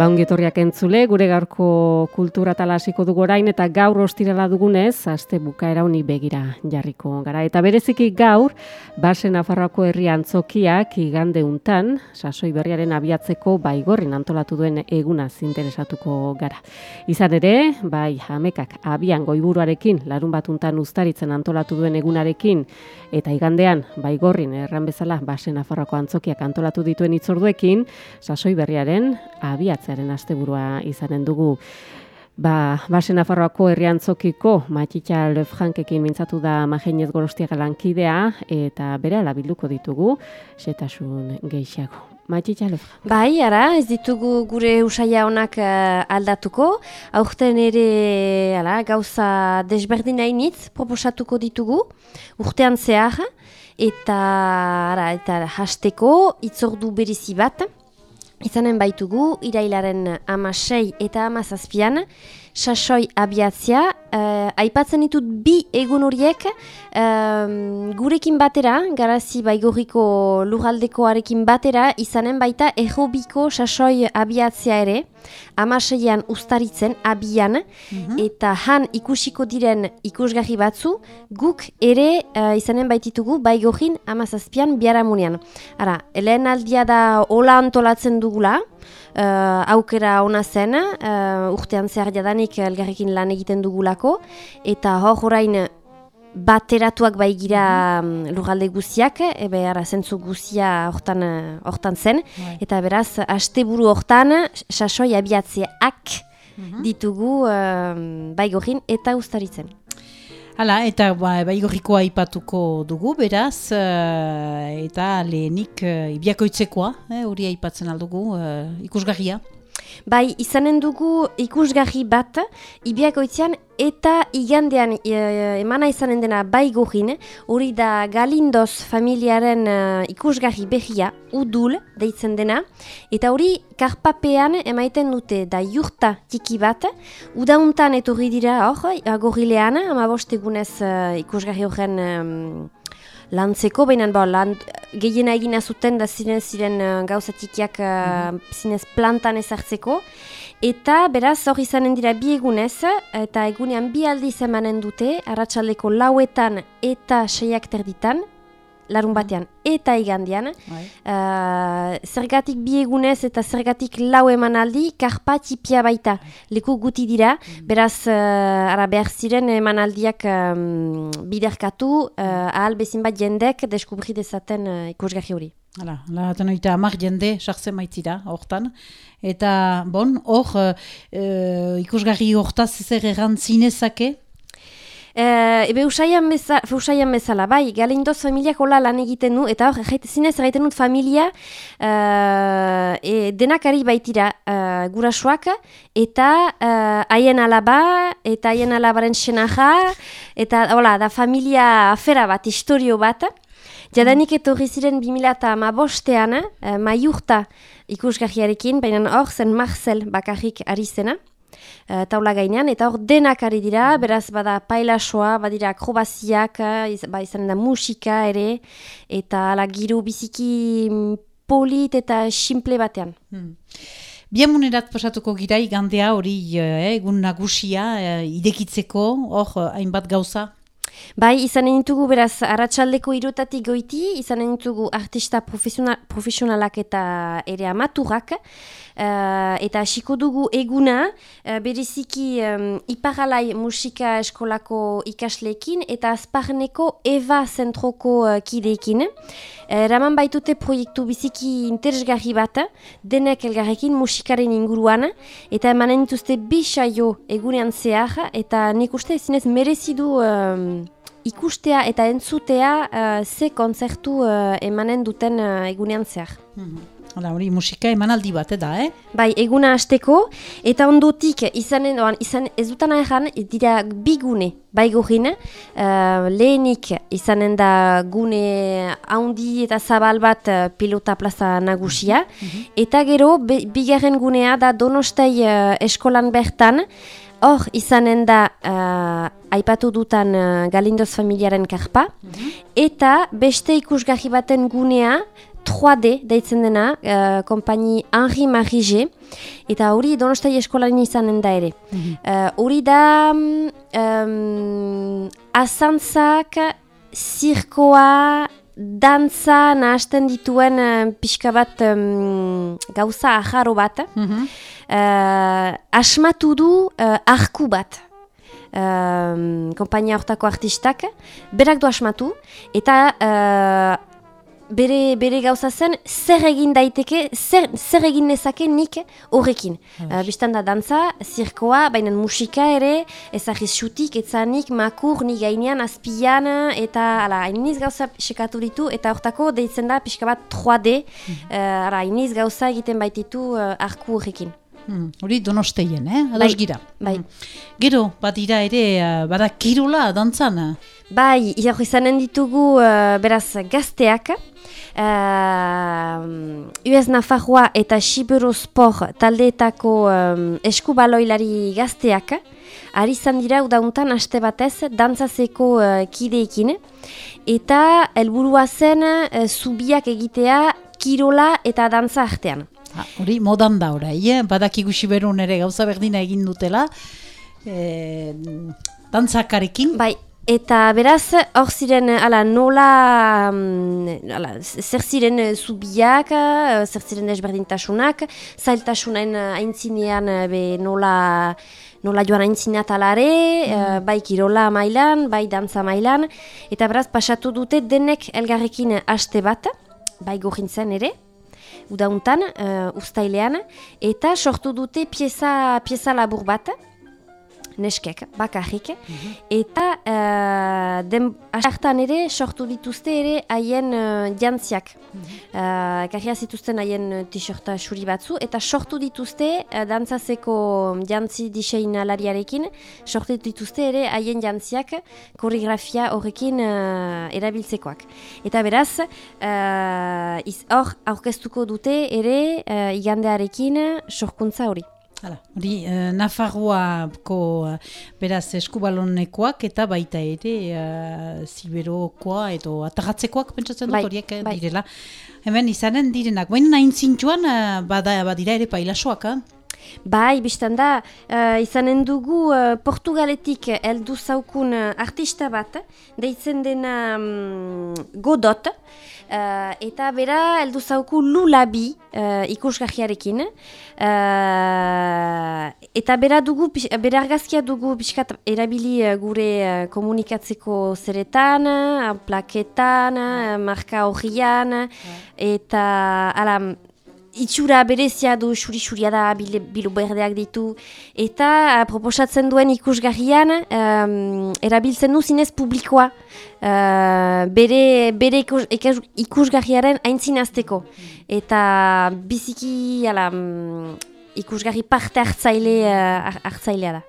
Baungetorriak entzule, gure gaurko kultura talasiko dugu orain eta gaur ostirala dugunez, aste bukaera honi begira jarriko gara. Eta bereziki gaur, basen afarroako herri antzokiak igande untan, sasoi berriaren abiatzeko baigorrin antolatu duen egunaz interesatuko gara. Izan ere, bai, hamekak abian goiburuarekin, larun bat untan ustaritzen antolatu duen egunarekin, eta igandean, baigorrin erran bezala, basen afarroako antzokiak antolatu dituen itzorduekin, sasoi berriaren abiatzen astearen asteburua izanen dugu. Ba, basen afarroako herriantzokiko Matitxa Lefrankekin mintzatu da Magenez Gorostiaga lankidea eta bere alabilduko ditugu setasun gehiago. Matitxa Lefrank. Bai, ara, ez ditugu gure usaia honak uh, aldatuko. Aurten ere ala, gauza desberdin hainitz proposatuko ditugu urtean zehar eta, ara, eta hasteko itzordu berizi bat. Izanen baitugu, irailaren amasei eta amazazpian, sasoi abiatzia, uh, aipatzen ditut bi egun horiek, gurekin batera, garazi baigorriko lugaldekoarekin batera, izanen baita errobiko sasoi abiatzia ere, amaseian ustaritzen, abian, mhm. eta han ikusiko diren ikusgarri batzu, guk ere uh, izanen baititugu baigorrin amazazpian biaramunean. Ara, lehen aldia da hola antolatzen dugula, uh, aukera ona zen, uh, urtean zehar jadanik elgarrekin lan egiten dugulako, eta hor orain bateratuak bai gira mm -hmm. lugalde guziak, ebe ara zentzu guzia hortan, hortan zen, bai. eta beraz, asteburu hortan, sasoi abiatzeak mm ditugu uh, bai gorin eta ustaritzen. Hala, eta ba, baigorrikoa aipatuko dugu, beraz, uh, eta lehenik uh, ibiakoitzekoa, hori eh, aipatzen aldugu, uh, ikusgarria. Bai, izanen dugu ikusgarri bat, ibiakoitzean eta igandean e, emana izanen dena bai gohin, hori da Galindoz familiaren uh, ikusgarri behia, udul, deitzen dena, eta hori karpapean emaiten dute da jurta tiki bat, udauntan etorri dira hor, agorilean, ama bostegunez uh, ikusgarri horren um, lantzeko, baina ba, lan, gehiena egina zuten da ziren ziren uh, gauzatikiak uh, zinez plantan ezartzeko, Eta beraz hor izanen dira bi egunez, eta egunean bi aldiz emanen dute, arratsaldeko lauetan eta seiak terditan, larun batean eta igandian. Uh, zergatik bi egunez eta zergatik lau emanaldi, karpa txipia baita, leku guti dira, mm. beraz uh, ara behar ziren emanaldiak um, biderkatu, uh, ahal bezin bat jendek deskubri dezaten uh, ikusgarri hori. Hala, lahaten oita amak jende sartzen maitzira, hortan. Eta, bon, hor, uh, ikusgarri hortaz zer errantzinezake? Uh, ebe usaian, beza, usaian bezala, bai, galindoz familiak hola lan egiten du, eta hor, zinez egiten dut familia uh, e, denakari baitira uh, gurasoak, eta haien uh, alaba, eta haien alabaren senaja, eta hola, da familia afera bat, historio bat, Jadanik etorri ziren 2008an, eh, maiurta ikusgahiarekin, baina hor zen Marcel bakarrik ari zena, eh, taula gainean, eta hor denak ari dira, beraz bada pailasoa, badira akrobaziak, eh, ba izan da musika ere, eta ala giro biziki polit eta simple batean. Hmm. Biamunerat pasatuko gira igandea hori eh, egun nagusia eh, idekitzeko, hor hainbat gauza Bai, izanen ditugu beraz arratsaldeko irutatik goiti, izanen ditugu artista profesional, profesionalak eta ere amaturak, uh, eta hasiko dugu eguna, uh, bereziki um, iparalai musika eskolako ikasleekin eta azparneko Eva zentroko uh, kideekin. Uh, Raman baitute proiektu biziki interesgarri bat, denek elgarrekin musikaren inguruan, eta emanen dituzte bi saio egunean zehar, eta nik uste ezinez merezidu um, ikustea eta entzutea uh, ze kontzertu uh, emanen duten uh, egunean zehar. Hala, hori musika emanaldi bat, da, eh? Bai, eguna hasteko eta ondotik izanen, oan, izan, ez dutan erran, dira bi gune, bai gorin, uh, lehenik izanen da gune haundi eta zabal bat uh, pilota plaza nagusia, eta gero be, bigarren gunea da donostai uh, eskolan bertan, Hor, izanen da, uh, aipatu dutan uh, Galindoz familiaren karpa, eta beste ikusgarri baten gunea, 3D deitzen dena, uh, kompaini Henri Marige, eta hori donostai eskolaren izanen da ere. Uh, Hori da, um, azantzak, zirkoa, dantza nahasten dituen uh, pixka bat um, gauza aharo bat, uh, asmatu du uh, arku bat. Um, kompainia hortako artistak, berak du asmatu, eta uh, bere, bere gauza zen, zer egin daiteke, zer, zer egin nezake nik horrekin. Uh, Bistan da dantza, zirkoa, baina musika ere, ezagiz xutik, etzanik, makur, ni gainean, azpian, eta ala, hainiz gauza sekatu ditu, eta hortako deitzen da pixka bat 3D, uh, ala, hainiz gauza egiten baititu uh, arku horrekin. Hmm, Hori donosteien, eh? Ados Bai, gira. bai. Hmm. Gero, badira ere, uh, bada kirola dantzan. eh? Bai, izanen ditugu uh, beraz gazteak, uh, US Nafarroa eta Sibero Sport taldeetako um, eskubaloilari gazteak, ari izan dira udauntan aste batez dantzazeko uh, kideekin, eta helburua zen uh, zubiak egitea kirola eta dantza artean. Ha, Hori modan da orai, eh? badakigu siberun ere gauza berdina egin dutela. E, dantzakarekin. Bai, eta beraz, hor ziren, ala, nola, mm, ala, zer ziren eh, zubiak, eh, zer ziren desberdintasunak, zailtasunen eh, aintzinean be nola, nola joan aintzineat alare, eh, bai kirola mailan, bai dantza mailan, eta beraz, pasatu dute denek elgarrekin haste bat, bai gorintzen ere, udauntan, uh, ustailean, eta sortu dute pieza, pieza labur bat, neskek, bakarrik, eta uh, den hartan ere sortu dituzte ere haien uh, jantziak. Uh, Karria zituzten haien t-shirta xuri batzu, eta sortu dituzte uh, dantzazeko jantzi diseinalariarekin, sortu dituzte ere haien jantziak koreografia horrekin uh, erabiltzekoak. Eta beraz, uh, iz- hor aurkeztuko dute ere uh, igandearekin sorkuntza hori. Hala, hori eh, Nafarroako eh, beraz eskubalonekoak eta baita ere eh, ziberokoa edo atarratzekoak pentsatzen dut Bai, horiek bai. direla. Hemen izanen direnak, baina nahin zintxuan bada, badira ere pailasoak, eh? Bai, biztan da, eh, izanen dugu eh, Portugaletik heldu zaukun eh, artista bat, deitzen dena mm, Godot, eh, eta bera heldu zauku Lulabi uh, ikusgahiarekin, eh, eta bera dugu, bera argazkia dugu pixkat erabili gure komunikatzeko zeretan, plaketan, marka horrian, eta ala, itxura berezia du xuri-xuria da, bilu berdeak ditu, eta eh, proposatzen duen ikusgarrian em, erabiltzen du zinez publikoa, eh, bere, bere ikus, ikus- ikusgarriaren aintzinazteko. Eta biziki ala, mm, ikusgarri parte hartzaile, har- hartzailea da.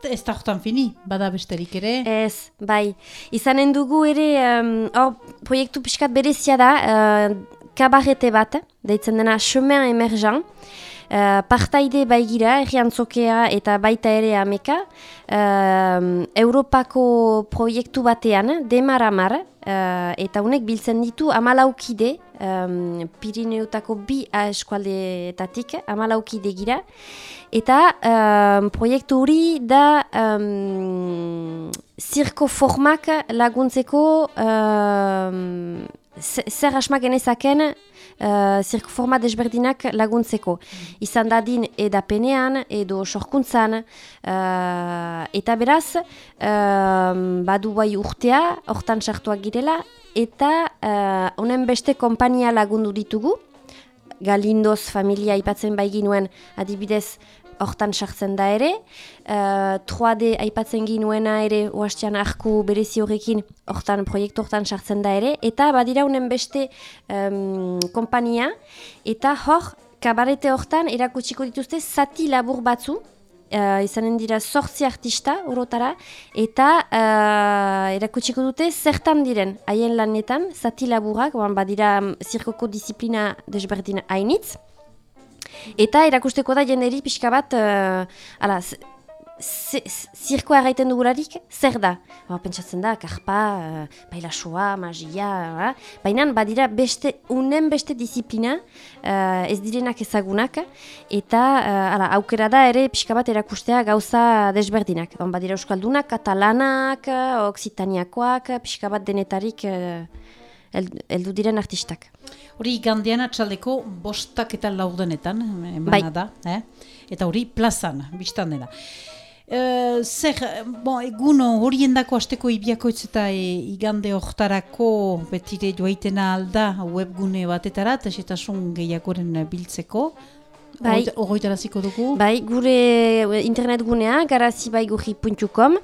Ez, ez da hortan fini, bada besterik ere. Ez, bai. Izanen dugu ere, hor, proiektu pixkat berezia da, uh, kabarete bat, deitzen dena Chemin Emergent, uh, partaide baigira, erriantzokea eta baita ere ameka, um, Europako proiektu batean, demaramar, uh, eta honek biltzen ditu amalaukide, um, Pirineutako bi eskualdeetatik, amalaukide gira, Eta um, proiektu hori da um, zirko formak laguntzeko um, zer asma genezaken uh, zirko forma desberdinak laguntzeko. Izan dadin edapenean edo sorkuntzan uh, eta beraz uh, badu bai urtea hortan sartuak girela eta honen beste kompania lagundu ditugu Galindoz familia ipatzen bai ginuen adibidez hortan sartzen da ere. Uh, 3D aipatzen ginuena ere oastian arku berezi horrekin hortan proiektu hortan sartzen da ere. Eta badira unen beste um, kompania eta hor kabarete hortan erakutsiko dituzte zati labur batzu. Uh, izanen dira sortzi artista urotara, eta uh, erakutsiko dute zertan diren haien lanetan, zati laburak, badira um, zirkoko disiplina desberdin hainitz, eta erakusteko da jenderi pixka bat, uh, ala, zirkoa erraiten dugularik, zer da? Ba, pentsatzen da, karpa, uh, bailasua, magia, uh, baina badira beste, unen beste disiplina, uh, ez direnak ezagunak, eta uh, ala, aukera da ere pixka bat erakustea gauza desberdinak. Ba, badira euskaldunak, katalanak, oksitaniakoak, pixka bat denetarik uh, eldu diren artistak. Hori gandean atxaldeko bostak eta laudenetan, emana bai. da, eh? eta hori plazan, biztan dena. Uh, zer, bon, egun horien dako azteko ibiakoitz eta e, igande hortarako betire joaitena alda webgune batetara, eta setasun gehiagoren biltzeko. Bai. Ogoitaraziko dugu? Bai, gure internet gunea, garazibaigurri.com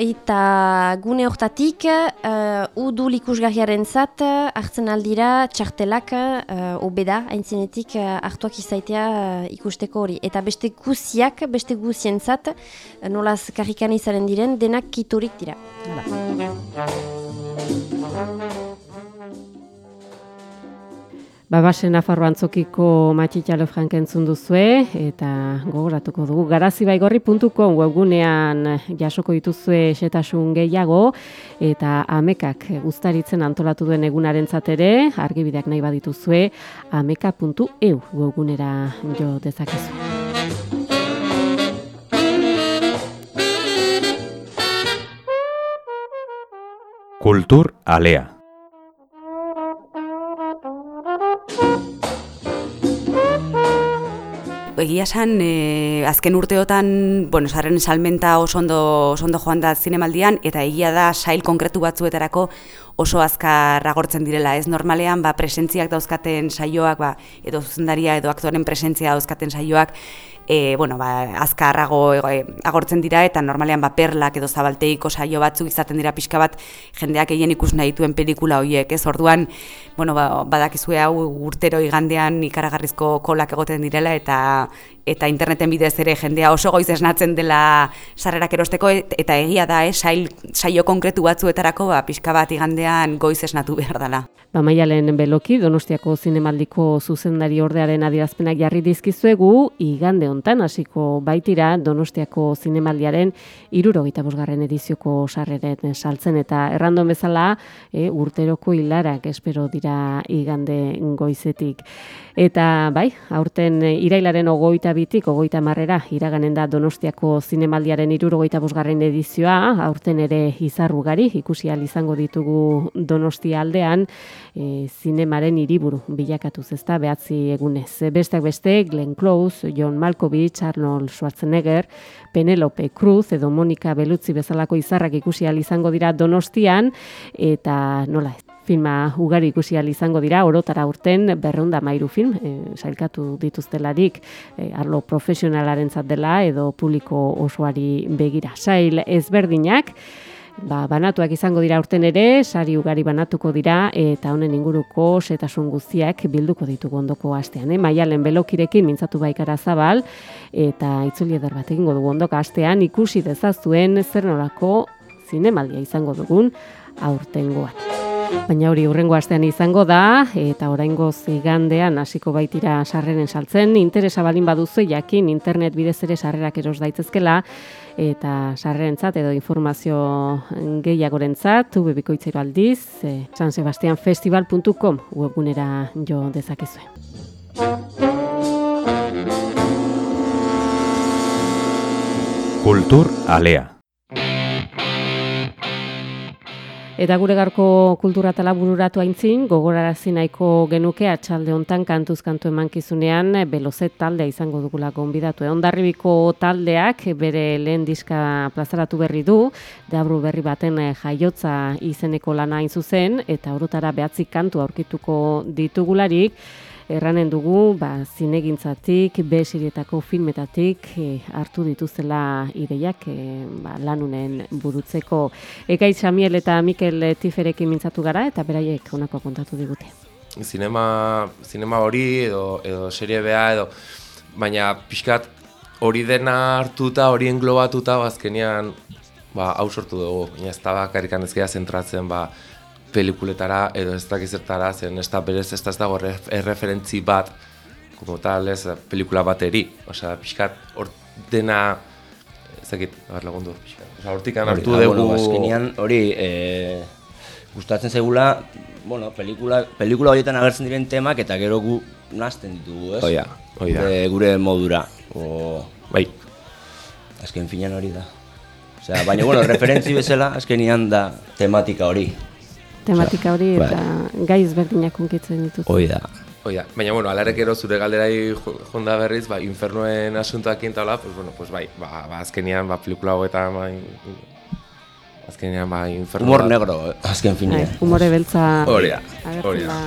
eta gune hortatik uh, udu likusgarriaren zat hartzen aldira txartelak uh, obeda, haintzinetik uh, hartuak izaitea uh, ikusteko hori. Eta beste guziak, beste guzien zat, uh, nolaz karrikan izaren diren, denak kitorik dira. Babasen Nafarro antzokiko matxitxalo frankentzun duzue, eta gogoratuko dugu, garazibaigorri.com webgunean jasoko dituzue setasun gehiago, eta amekak guztaritzen antolatu duen egunaren zatere, argibideak nahi badituzue, ameka.eu webgunera jo dezakezu. Kultur alea. Egia esan, e, azken urteotan, bueno, sarren salmenta oso ondo, oso ondo joan da zinemaldian, eta egia da sail konkretu batzuetarako oso azkar agortzen direla. Ez normalean, ba, presentziak dauzkaten saioak, ba, edo zuzendaria edo aktuaren presentzia dauzkaten saioak, e, bueno, ba, azkarrago e, agortzen dira eta normalean ba, perlak edo zabalteiko saio batzuk izaten dira pixka bat jendeak egin ikus nahi dituen pelikula horiek, ez? Orduan bueno, ba, badakizue hau urtero igandean ikaragarrizko kolak egoten direla eta eta interneten bidez ere jendea oso goiz esnatzen dela sarrerak erosteko eta egia da, eh, sail, saio konkretu batzuetarako ba, pixka bat igandean goiz esnatu behar dela. Ba, maialen beloki, Donostiako zinemaldiko zuzendari ordearen adierazpenak jarri dizkizuegu, igande hontan hasiko baitira Donostiako zinemaldiaren irurogeita bosgarren edizioko sarreren saltzen eta errandon bezala e, urteroko hilarak espero dira igande goizetik. Eta bai, aurten irailaren ogoita bitik, ogoita marrera, iraganen da Donostiako zinemaldiaren irurogeita bosgarren edizioa, aurten ere izarrugari, ikusi izango ditugu Donostia aldean, e, zinemaren hiriburu bilakatuz ezta? Behatzi egunez. Besteak beste, Glenn Close, John Malkovich, Arnold Schwarzenegger, Penelope Cruz edo Monica Belutzi bezalako izarrak ikusi izango dira Donostian, eta nola, filma ugari ikusi izango dira, orotara urten berreunda mairu film, e, sailkatu dituztelarik, e, arlo profesionalaren dela edo publiko osoari begira. Sail ezberdinak, ba, banatuak izango dira urten ere, sari ugari banatuko dira, eta honen inguruko setasun guztiak bilduko ditugu ondoko astean. Eh? Maialen belokirekin mintzatu baikara zabal, eta itzuli eder bat egingo dugu ondoko astean, ikusi dezazuen zer nolako zinemaldia izango dugun aurtengoan. Baina hori urrengo astean izango da, eta oraingo zigandean hasiko baitira sarreren saltzen, interesa balin baduzu jakin internet bidez ere sarrerak eros daitezkela, eta sarrerentzat edo informazio gehiagorentzat, ubebikoitzero aldiz, e, sansebastianfestival.com webgunera jo dezakezue. Kultur alea. Eta gure garko kultura tala bururatu aintzin, gogorarazi nahiko genuke atxalde hontan kantuz kantu emankizunean belozet taldea izango dugula gonbidatu. Ondarribiko taldeak bere lehen diska plazaratu berri du, deabru berri baten jaiotza izeneko lana hain zuzen, eta horretara behatzi kantu aurkituko ditugularik, erranen dugu, ba, zinegintzatik, besirietako filmetatik e, hartu dituzela ideiak e, ba, lanunen burutzeko. Ekai Xamiel eta Mikel Tiferekin mintzatu gara eta beraiek honako kontatu digute. Zinema, zinema hori edo, edo serie beha edo, baina pixkat hori dena hartuta, hori englobatuta, bazkenean, ba, hau sortu dugu. Baina ez da bakarrikan ez zentratzen, ba, pelikuletara edo ez dakizertara, zen ez da berez ez da dago erreferentzi bat, como tal, ez, pelikula bateri. Osea, pixkat, hor dena, ez dakit, abar lagundu, pixkat. Osea, hortik hartu ah, dugu... Bueno, hori, e, gustatzen zegula, bueno, pelikula, pelikula horietan agertzen diren temak eta gero gu nazten ditugu, ez? Oia, oia. Gure, gure modura. O... Bai. Azken finan hori da. Osea, baina, bueno, referentzi bezala, azkenian da tematika hori tematika hori eta bai. gai ezberdinak unkitzen ditut. Hoi da. Hoi da. Baina, bueno, alarek ero zure galderai jonda berriz, ba, infernuen asuntoak intaula, pues, bueno, pues, bai, ba, ba, azkenian, ba, pelikula eta ba, azkenian, ba, infernu Humor negro, eh, azken finean. Bai, humore beltza. Hori da, hori da.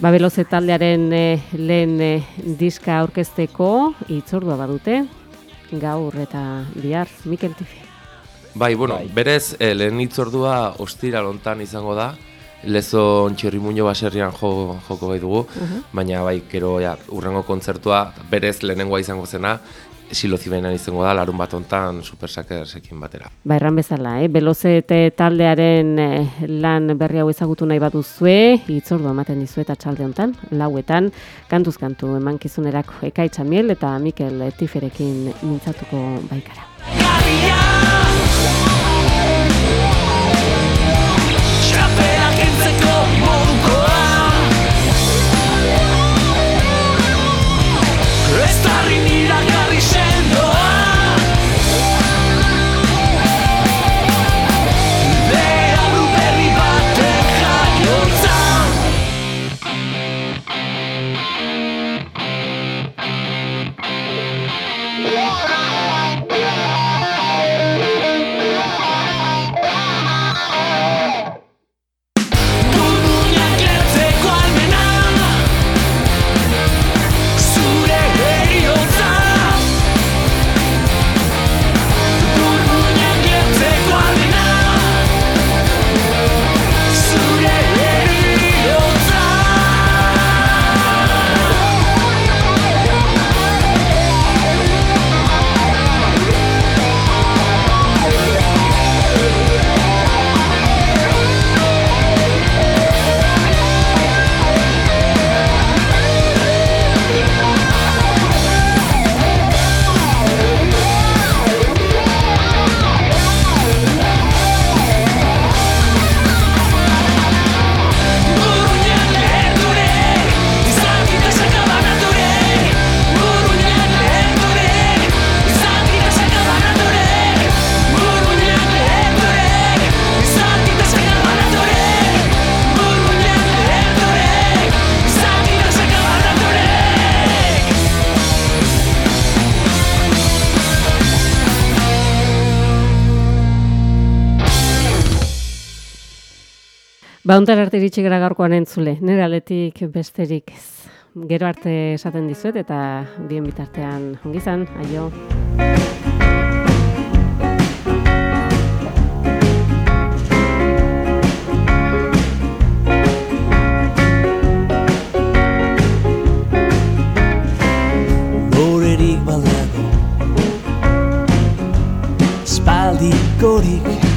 Ba, beloze taldearen eh, lehen eh, diska aurkezteko itzordua badute, gaur eta bihar, Mikel Tifi. Bai, bueno, bai. berez, eh, lehen itzordua ostira lontan izango da, lezo txirrimuño baserrian jo, joko bai dugu, baina bai, kero ja, urrengo kontzertua, berez lehenengoa izango zena, silo zibenan izango da, larun bat ontan supersakersekin batera. Ba, erran bezala, eh? belozete taldearen eh, lan berri hau ezagutu nahi bat duzue, itzordu ematen dizu eta txalde hontan, lauetan, kantuz kantu emankizunerako ekaitza miel eta Mikel Tiferekin mintzatuko baikara. Bauntar arte iritsi gara gaurkoan entzule, nire aletik besterik ez. Gero arte esaten dizuet eta bien bitartean ongizan, aio. Lorerik baldago Spaldik gorik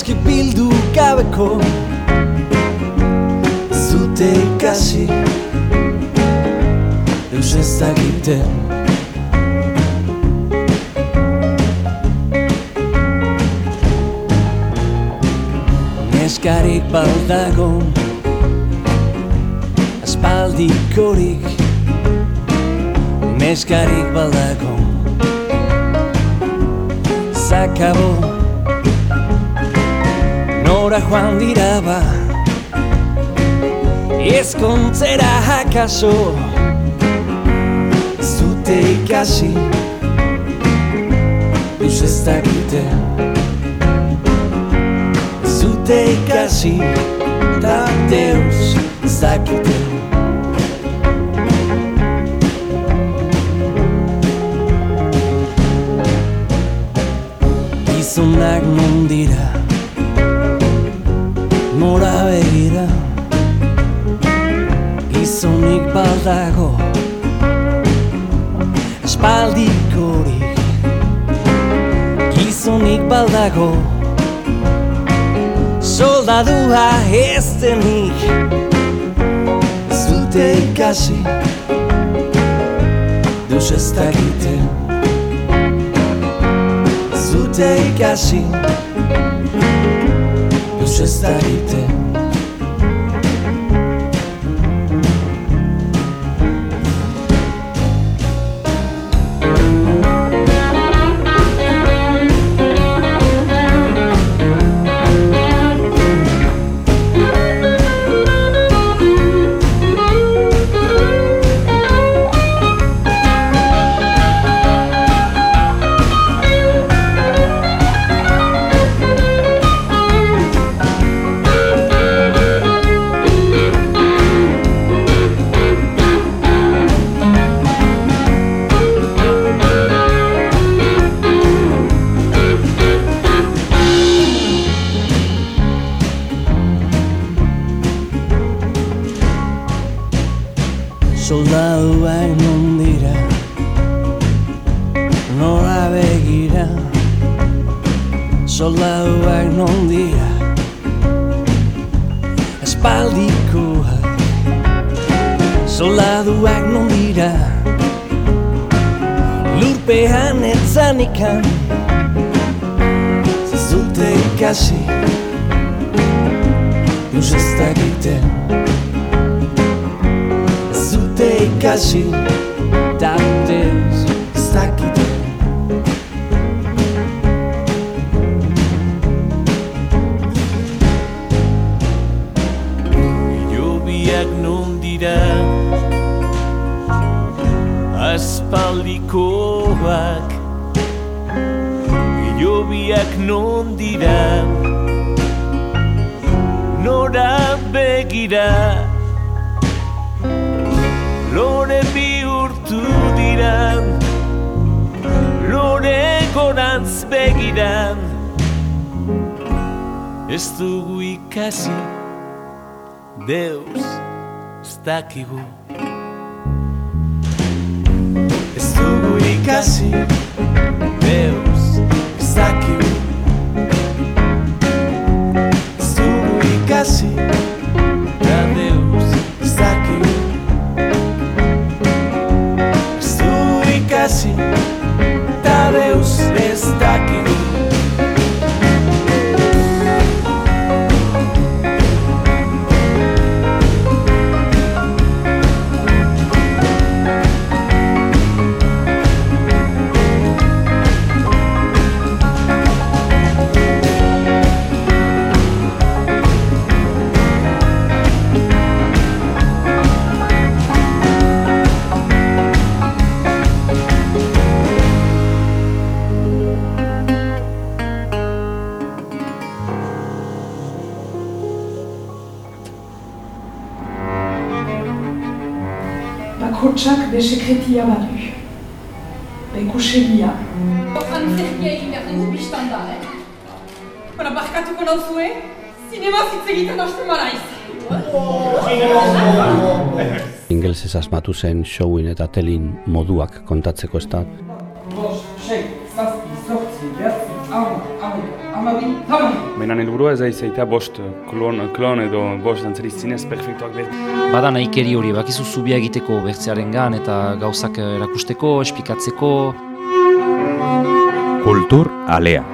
Neski bildu gabeko Zute ikasi Eus ez dakiten Neskarik baldago Aspaldikorik Neskarik baldago Zakabo Nora joan dira ba Ezkontzera hakaso Zute ikasi Duz ez dakite Zute ikasi Da deus ez dakite Gizonak non dira Nora begira Gizonik baldago Espaldikorik Gizonik baldago Soldadua ez denik Zute ikasi. Deus ez dakite Zute ikasi Deus ez etzanikan Zute ikasi. Deus ez dakiten Zute ikasi begiran Ez dugu ikasi Deus ez dakigu. Ez dugu ikasi Bakotsak be sekretia badu. Bekusegia. Antzerkia egin behar dugu biztan da, eh? Bara, barkatuko nauzue, zinema zitz egiten hasten maraiz. Ingelsez asmatu zen showin eta telin moduak kontatzeko ez da. Baina helburua ez aizaita bost klon, klon edo bost dantzari zinez perfektuak behar. Bada nahikeri hori, bakizu zubia egiteko bertzearen gan eta gauzak erakusteko, espikatzeko. Kultur alea.